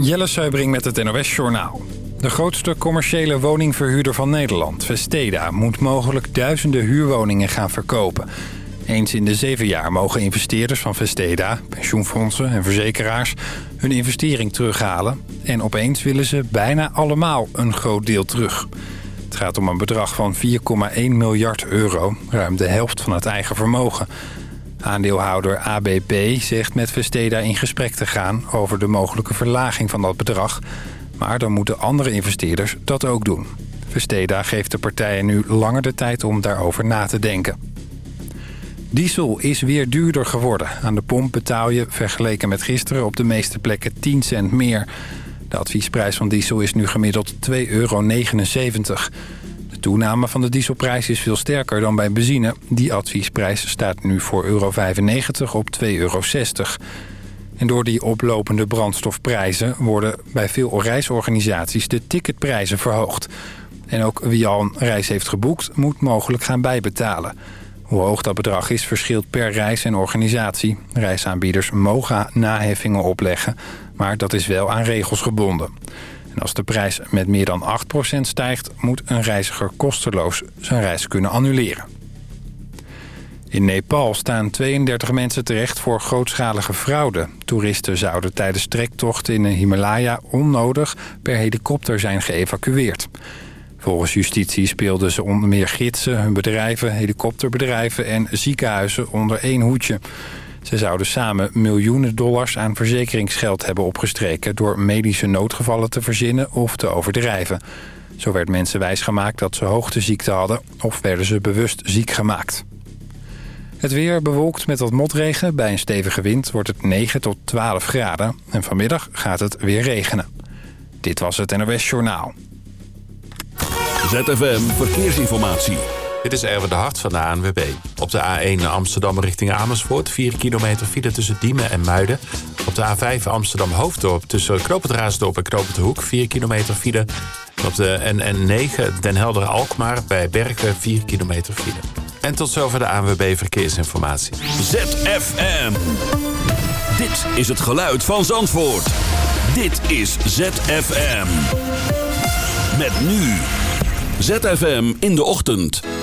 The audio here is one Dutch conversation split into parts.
Jelle Seubring met het NOS Journaal. De grootste commerciële woningverhuurder van Nederland, Vesteda... moet mogelijk duizenden huurwoningen gaan verkopen. Eens in de zeven jaar mogen investeerders van Vesteda... pensioenfondsen en verzekeraars hun investering terughalen... en opeens willen ze bijna allemaal een groot deel terug. Het gaat om een bedrag van 4,1 miljard euro, ruim de helft van het eigen vermogen... Aandeelhouder ABP zegt met Vesteda in gesprek te gaan over de mogelijke verlaging van dat bedrag. Maar dan moeten andere investeerders dat ook doen. Vesteda geeft de partijen nu langer de tijd om daarover na te denken. Diesel is weer duurder geworden. Aan de pomp betaal je vergeleken met gisteren op de meeste plekken 10 cent meer. De adviesprijs van diesel is nu gemiddeld 2,79 euro. De toename van de dieselprijs is veel sterker dan bij benzine. Die adviesprijs staat nu voor euro 95 op 2,60 euro. En door die oplopende brandstofprijzen worden bij veel reisorganisaties de ticketprijzen verhoogd. En ook wie al een reis heeft geboekt moet mogelijk gaan bijbetalen. Hoe hoog dat bedrag is verschilt per reis en organisatie. Reisaanbieders mogen naheffingen opleggen, maar dat is wel aan regels gebonden als de prijs met meer dan 8% stijgt... moet een reiziger kosteloos zijn reis kunnen annuleren. In Nepal staan 32 mensen terecht voor grootschalige fraude. Toeristen zouden tijdens trektochten in de Himalaya onnodig per helikopter zijn geëvacueerd. Volgens justitie speelden ze onder meer gidsen, hun bedrijven, helikopterbedrijven en ziekenhuizen onder één hoedje. Ze zouden samen miljoenen dollars aan verzekeringsgeld hebben opgestreken... door medische noodgevallen te verzinnen of te overdrijven. Zo werd mensen wijsgemaakt dat ze hoogteziekte hadden... of werden ze bewust ziek gemaakt. Het weer bewolkt met wat motregen. Bij een stevige wind wordt het 9 tot 12 graden. En vanmiddag gaat het weer regenen. Dit was het NOS Journaal. ZFM Verkeersinformatie. Dit is Erwin de Hart van de ANWB. Op de A1 Amsterdam richting Amersfoort. 4 kilometer file tussen Diemen en Muiden. Op de A5 Amsterdam Hoofddorp tussen Knoopend Raasdorp en Knoopend Hoek. 4 kilometer file. op de NN9 Den Helder Alkmaar bij Berken 4 kilometer file. En tot zover de ANWB Verkeersinformatie. ZFM. Dit is het geluid van Zandvoort. Dit is ZFM. Met nu. ZFM in de ochtend.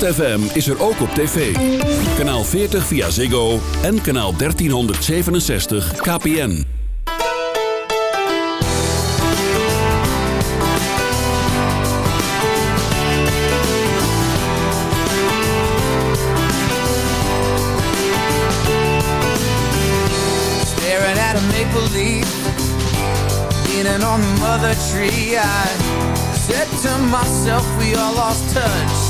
ZFM is er ook op tv. Kanaal 40 via Ziggo en kanaal 1367 KPN. Staring at a maple leaf Leaning on the mother tree I said to myself we all lost touch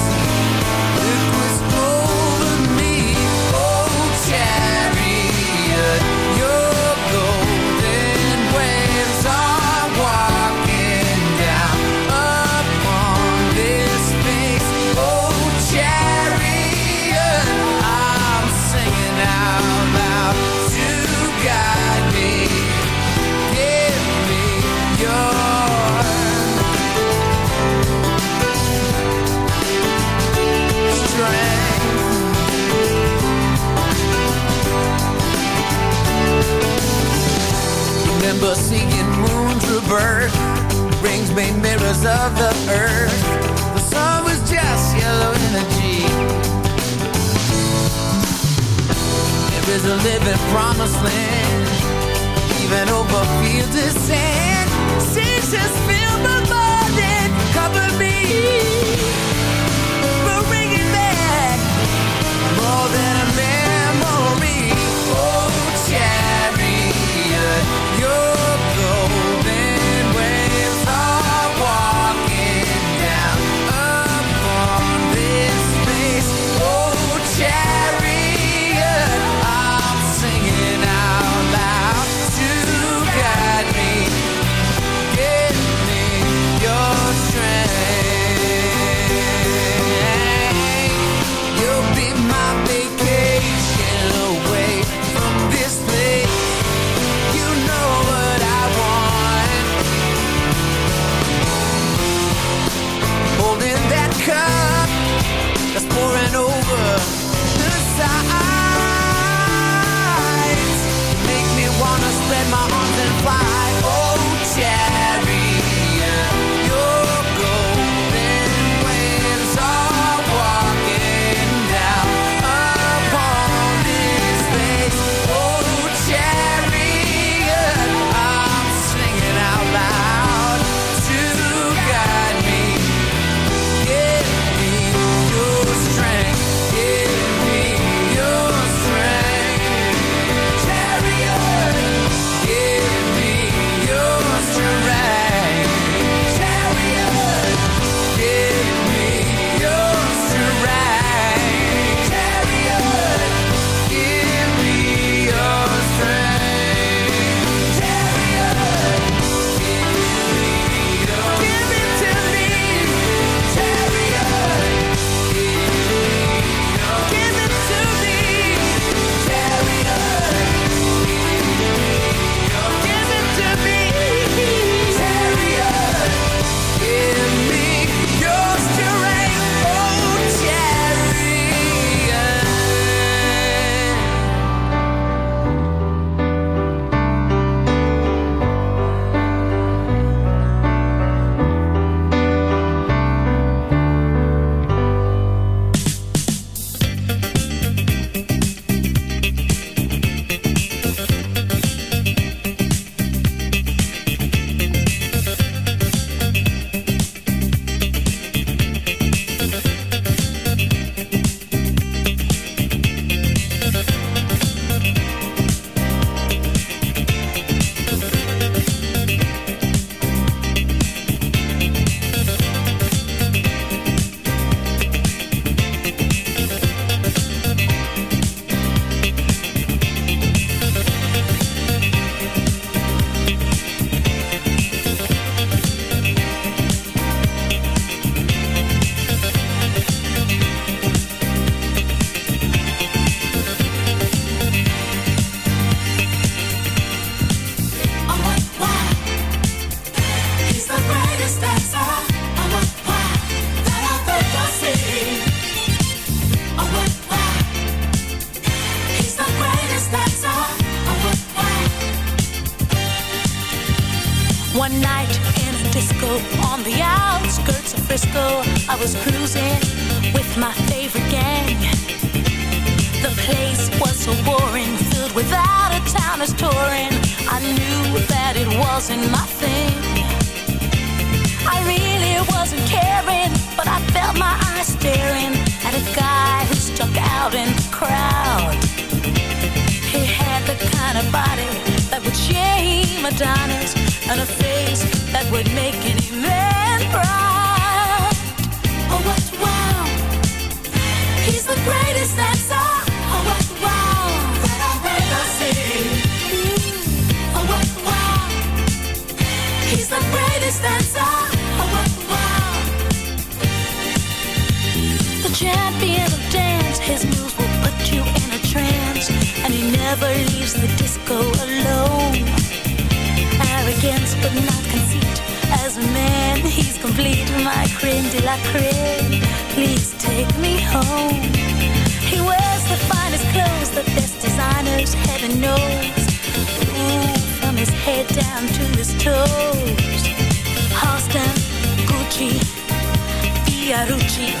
Fiorucci.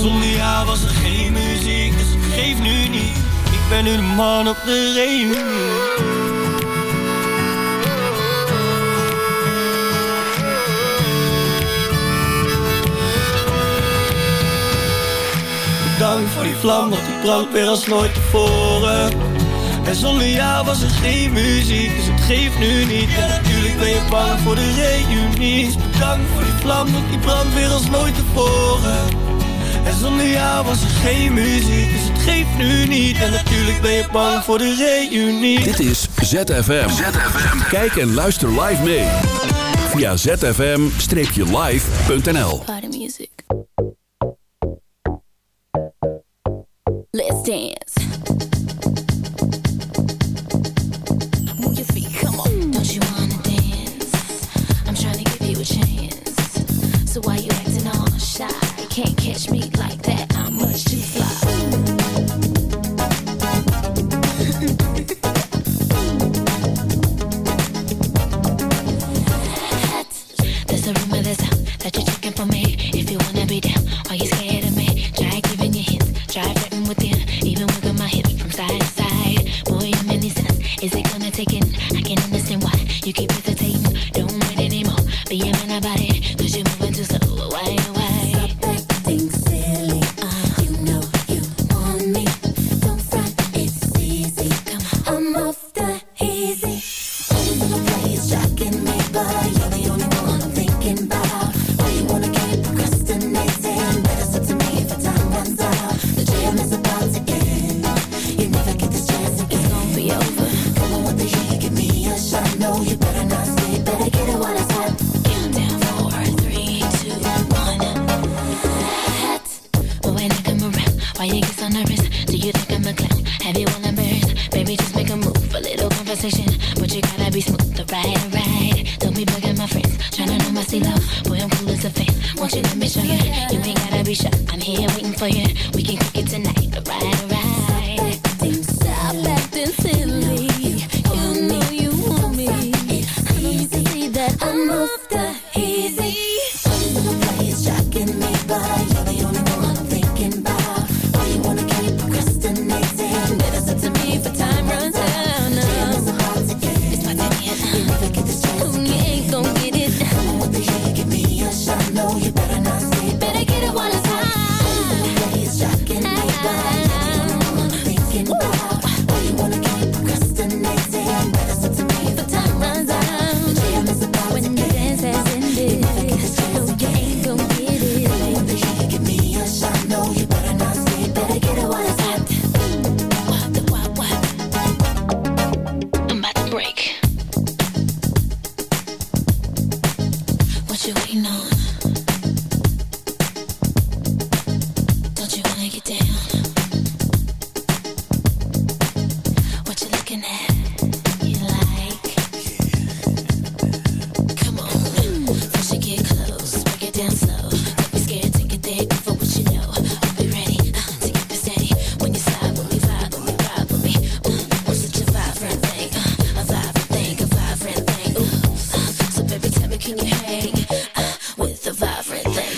Zonder jou was er geen muziek, dus geef nu niet. Ik ben nu de man op de reunie. Dank voor die vlam, want die brandt weer als nooit tevoren. En zonder jou was er geen muziek, dus het geeft nu niet. En natuurlijk ben je bang voor de reunie. Bedankt voor die vlam, want die brandt weer als nooit tevoren. En zonder jou was er geen muziek, dus het geeft nu niet. En natuurlijk ben je bang voor de reunie Dit is ZFM Kijk en luister live mee. Via zfm-live.nl Let's dance.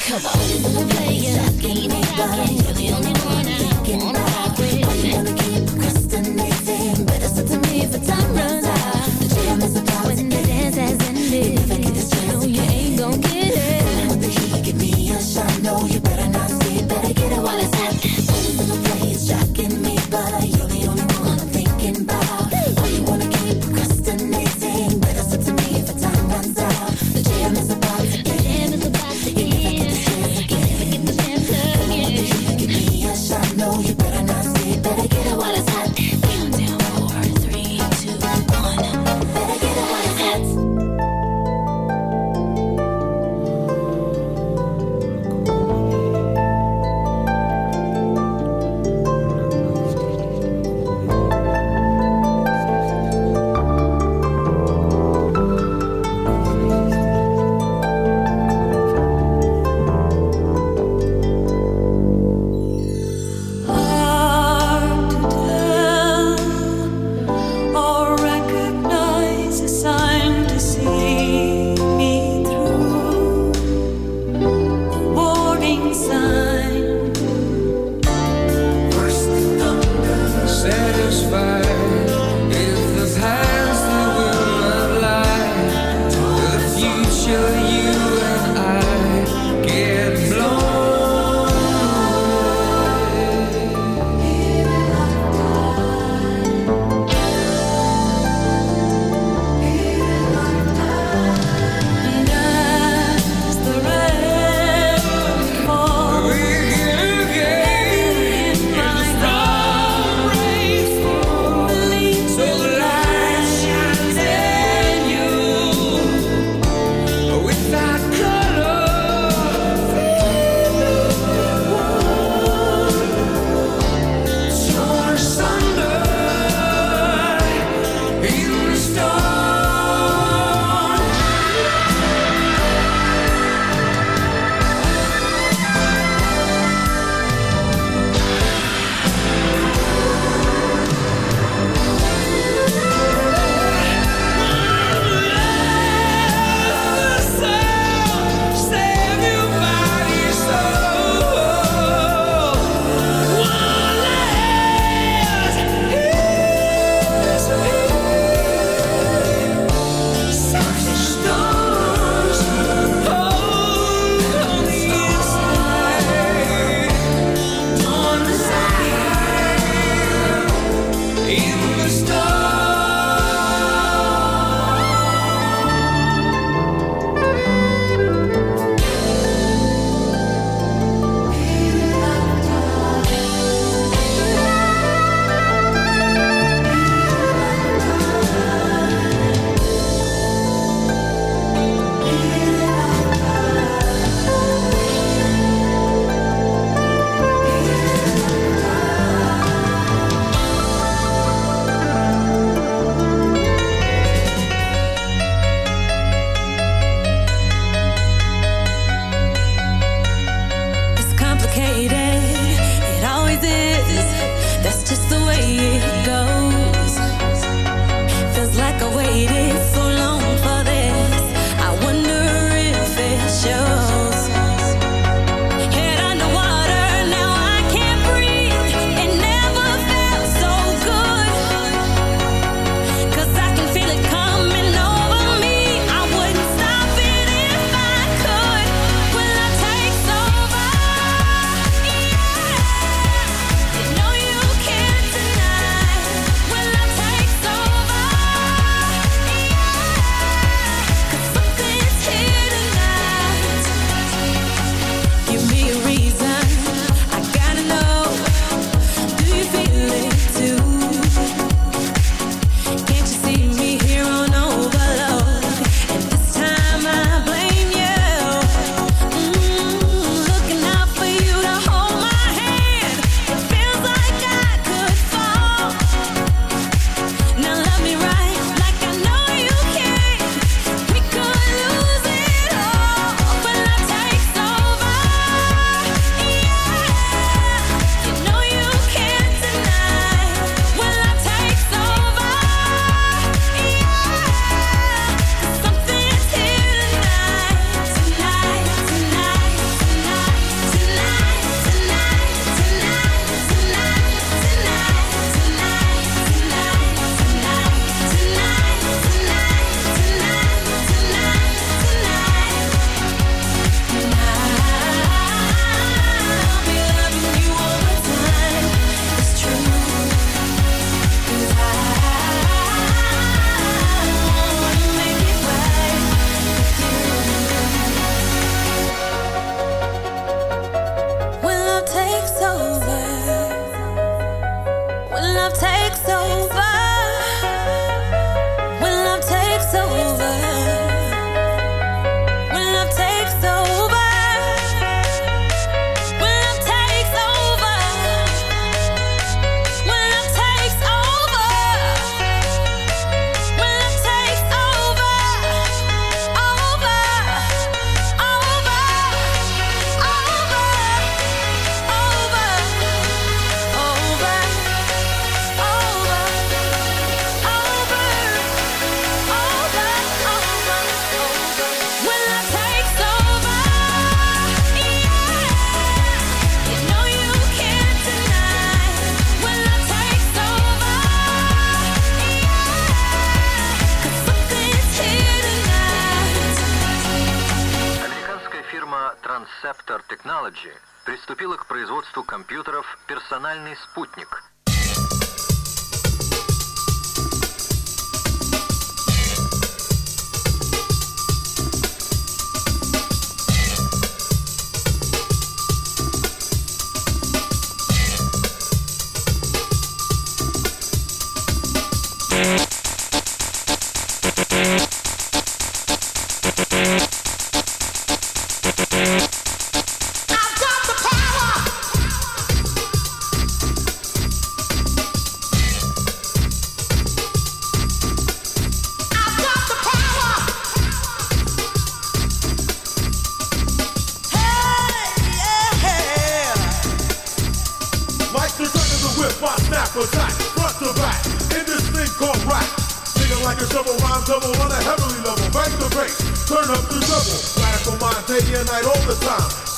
Come on.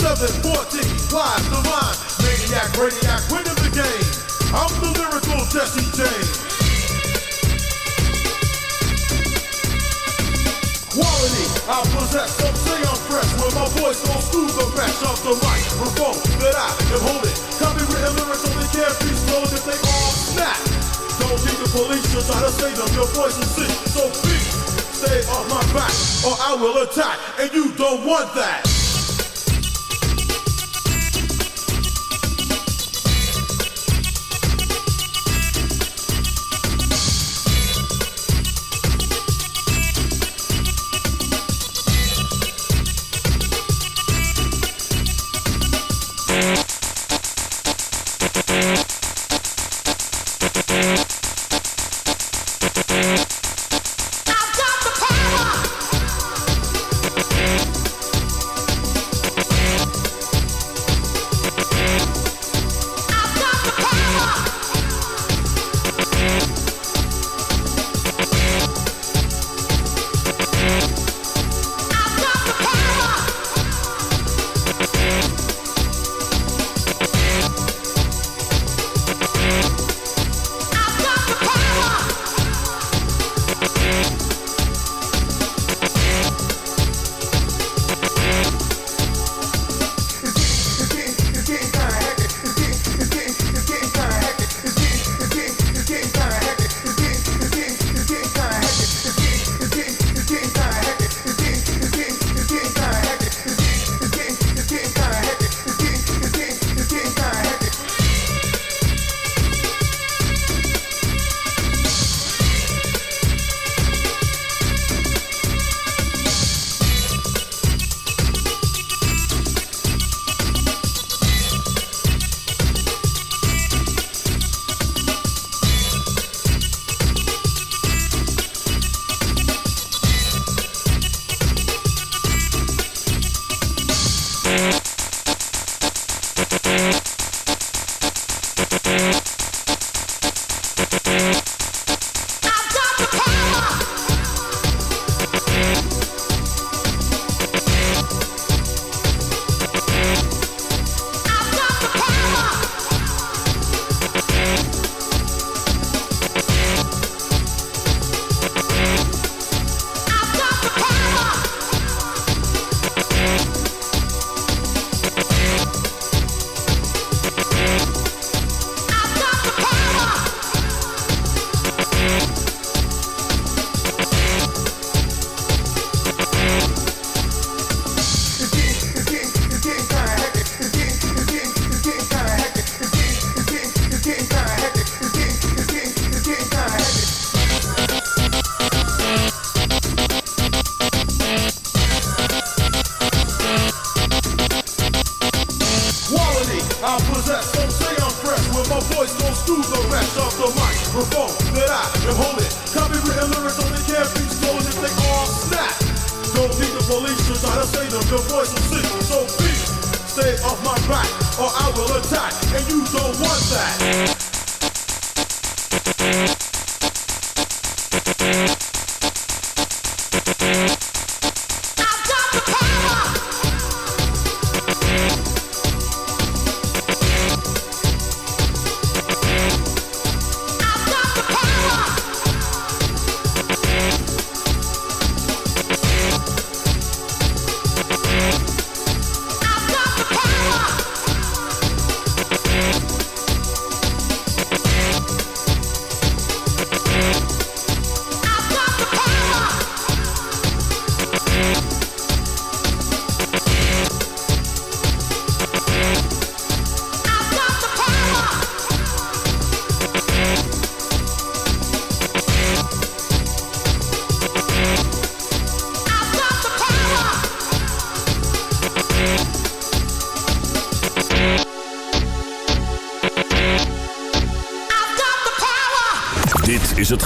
714, live the line. Maniac, radiac, winning the game. I'm the lyrical Jesse James. Quality, I possess, Don't say I'm fresh With my voice on screws the best of the mic. microphone That I am holding Copywritten lyrics only can't be stolen if they all snap Don't need the police to try to save them, your voice is sick So please, stay off my back or I will attack And you don't want that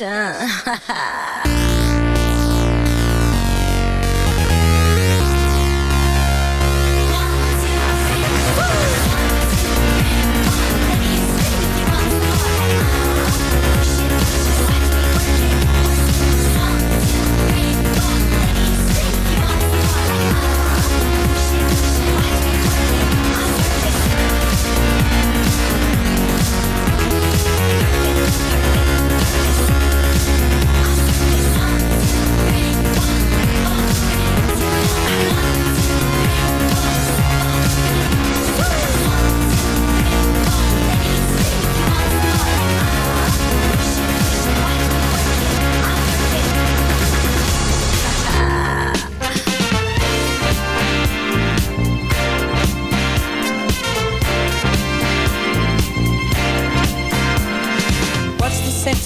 神。哈哈。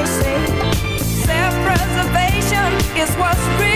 they say. Self preservation is what's real.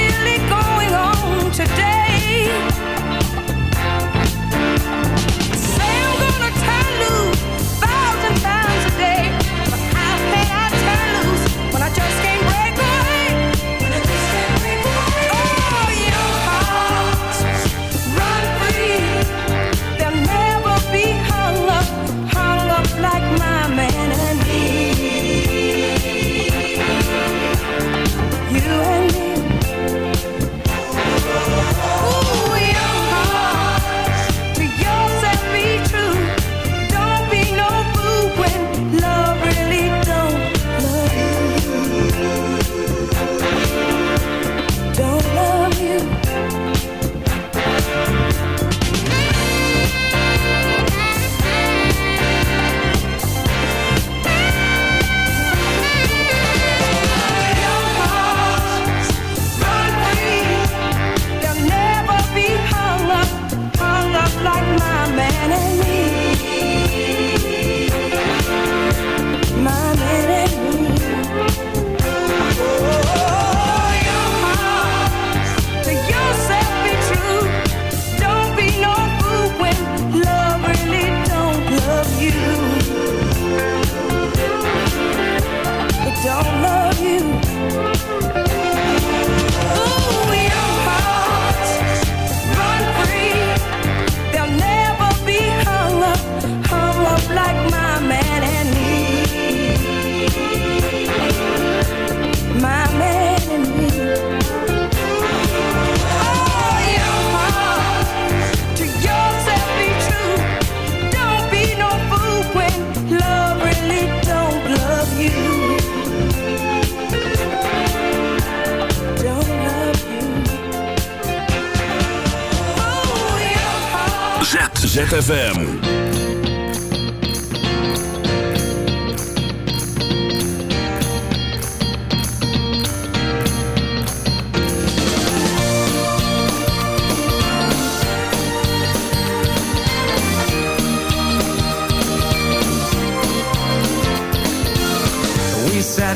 ZFM.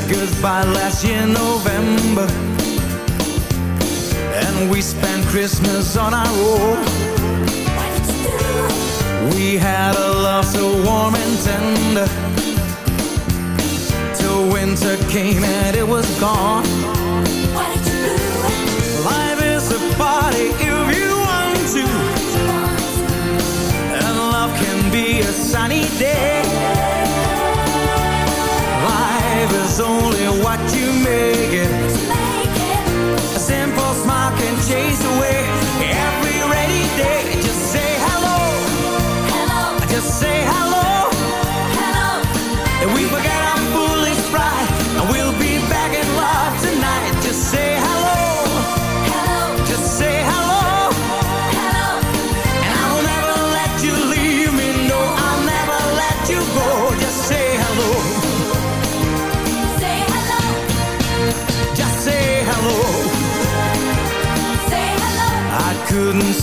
goodbye last year November And we spent Christmas on our own we had a love so warm and tender. Till winter came and it was gone. Life is a party if you want to. And love can be a sunny day. Life is only what you make it? A simple smile can chase away